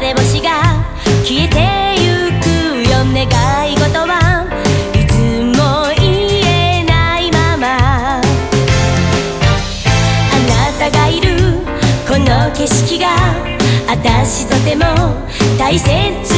流れ星が消えてゆくよ願い事はいつも言えないまま。あなたがいるこの景色があたしとても大切